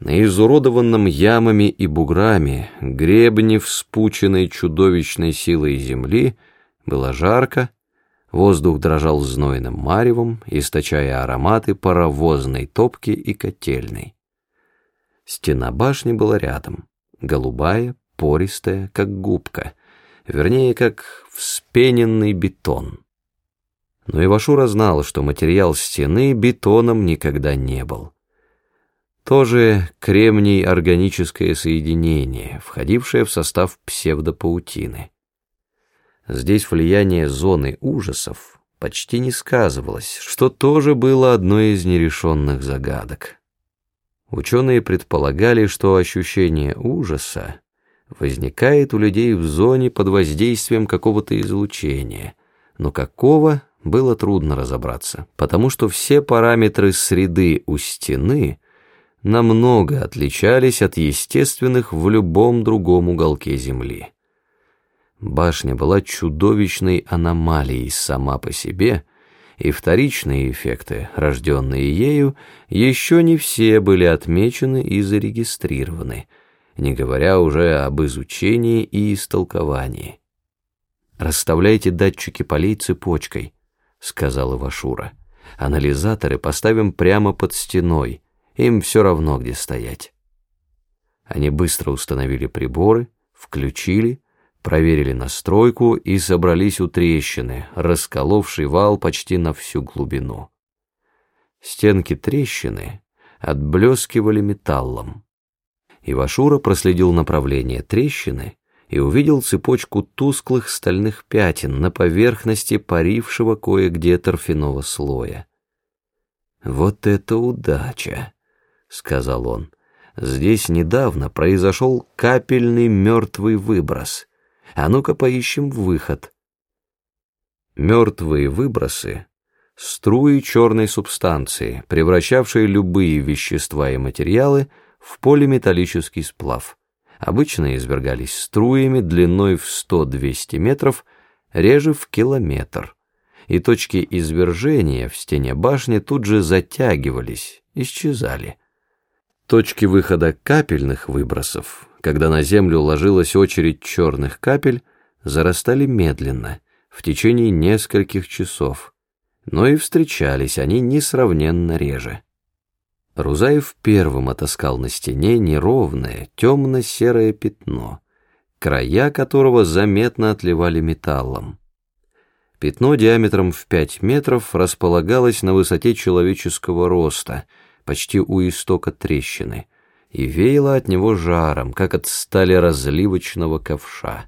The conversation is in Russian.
На изуродованном ямами и буграми гребне вспученной чудовищной силой земли было жарко, воздух дрожал знойным маревом, источая ароматы паровозной топки и котельной. Стена башни была рядом, голубая, пористая, как губка, вернее, как вспененный бетон. Но Ивашура знал, что материал стены бетоном никогда не был — тоже кремний органическое соединение, входившее в состав псевдопаутины. Здесь влияние зоны ужасов почти не сказывалось, что тоже было одной из нерешенных загадок. Ученые предполагали, что ощущение ужаса возникает у людей в зоне под воздействием какого-то излучения, но какого было трудно разобраться, потому что все параметры среды у стены – намного отличались от естественных в любом другом уголке Земли. Башня была чудовищной аномалией сама по себе, и вторичные эффекты, рожденные ею, еще не все были отмечены и зарегистрированы, не говоря уже об изучении и истолковании. «Расставляйте датчики полей цепочкой», — сказал Ивашура. «Анализаторы поставим прямо под стеной» Им все равно, где стоять. Они быстро установили приборы, включили, проверили настройку и собрались у трещины, расколовший вал почти на всю глубину. Стенки трещины отблескивали металлом. Ивашура проследил направление трещины и увидел цепочку тусклых стальных пятен на поверхности парившего кое-где торфяного слоя. Вот это удача! — сказал он. «Здесь недавно произошел капельный мертвый выброс. А ну-ка поищем выход». Мертвые выбросы — струи черной субстанции, превращавшие любые вещества и материалы в полиметаллический сплав. Обычно извергались струями длиной в 100-200 метров, реже в километр. И точки извержения в стене башни тут же затягивались, исчезали. Точки выхода капельных выбросов, когда на землю ложилась очередь черных капель, зарастали медленно, в течение нескольких часов, но и встречались они несравненно реже. Рузаев первым отыскал на стене неровное, темно-серое пятно, края которого заметно отливали металлом. Пятно диаметром в пять метров располагалось на высоте человеческого роста — почти у истока трещины, и веяло от него жаром, как от стали разливочного ковша.